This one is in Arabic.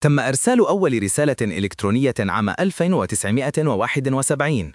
تم إرسال أول رسالة إلكترونية عام 1971